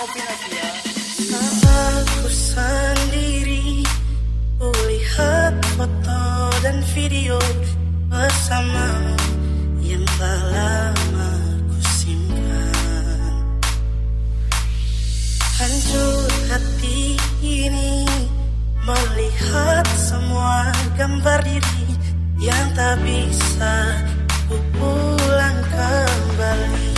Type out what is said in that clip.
Ya. Aku sendiri Melihat foto dan video bersamamu Yang telah lama ku simpan. Hancur hati ini Melihat semua gambar diri Yang tak bisa ku pulang kembali.